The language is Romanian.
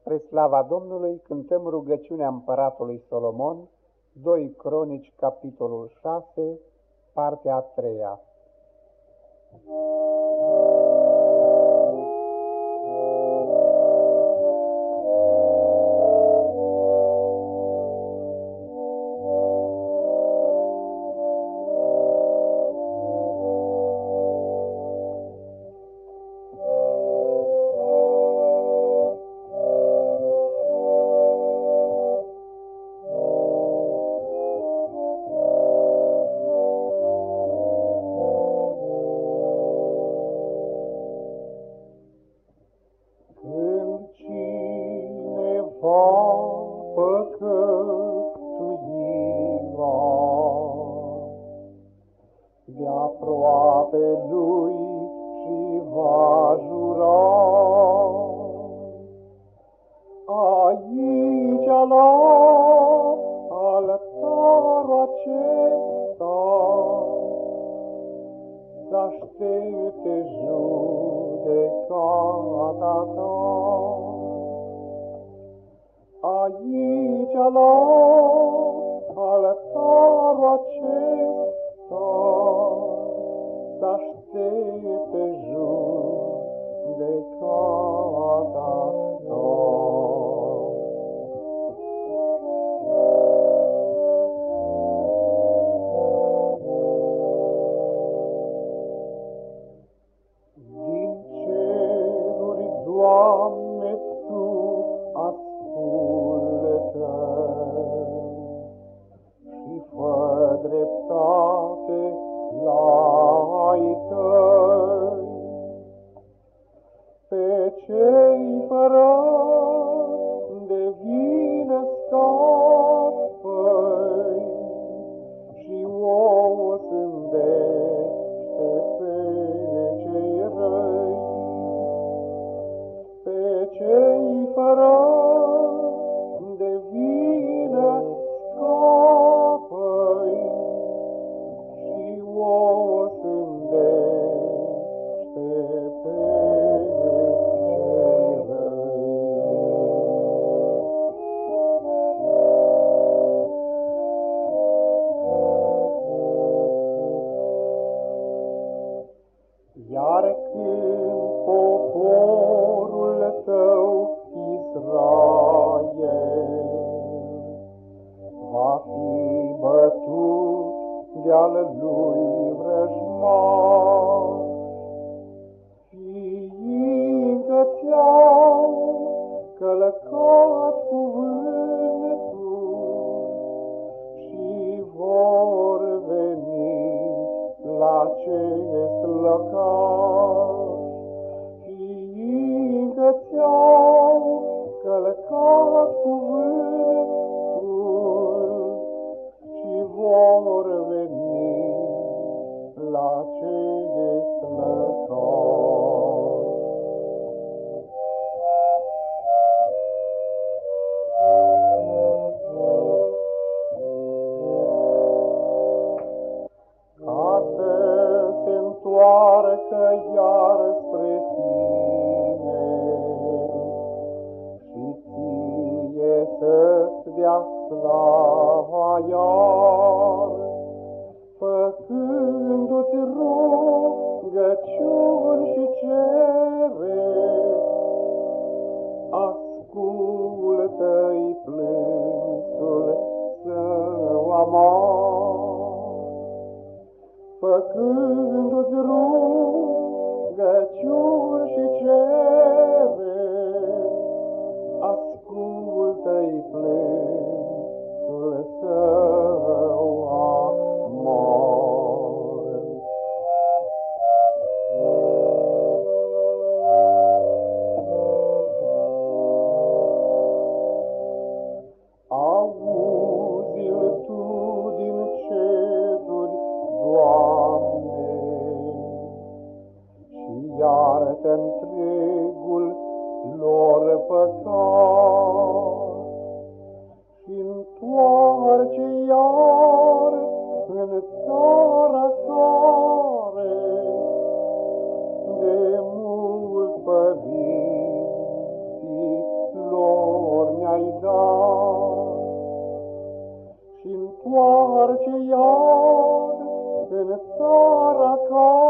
Spre slava Domnului cântăm rugăciunea împăratului Solomon, 2 Cronici, capitolul 6, partea a treia. Aproape lui și va jura. Aici la altar acesta să aștepte judecata ta. Aici la dreptate la de-al lui vrăjmaș, întoarcă iar spre tine. Și ție să-ți dea slava iar, făcându-ți rugăciuni și cereri, ascultă-i plânsul său amar ta și întoarce iar în țara care de mult părinții lor mi-ai dat. Și întoarce iar în țara care